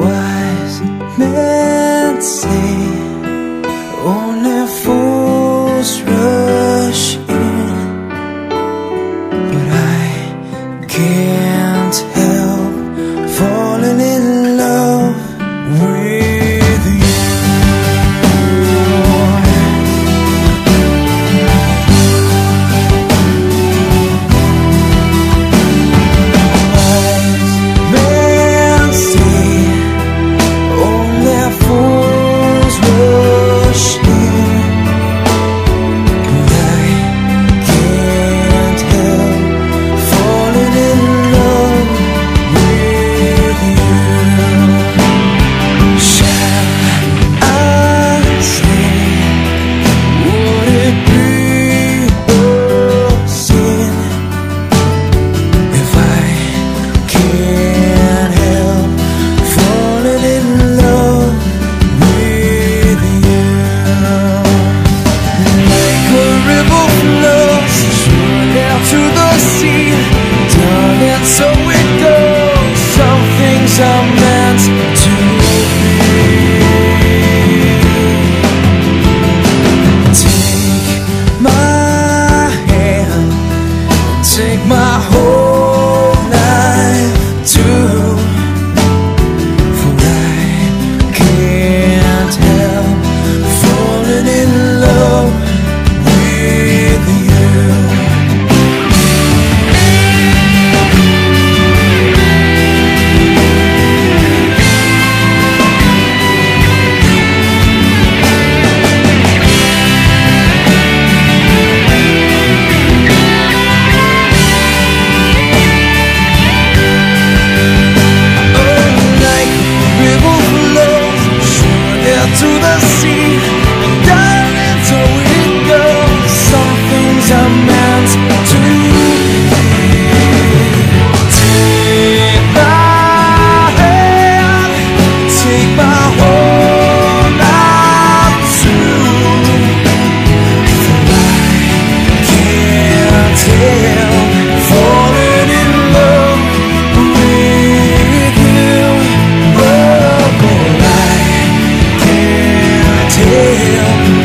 Wise men say only fools rush in, but I care. feel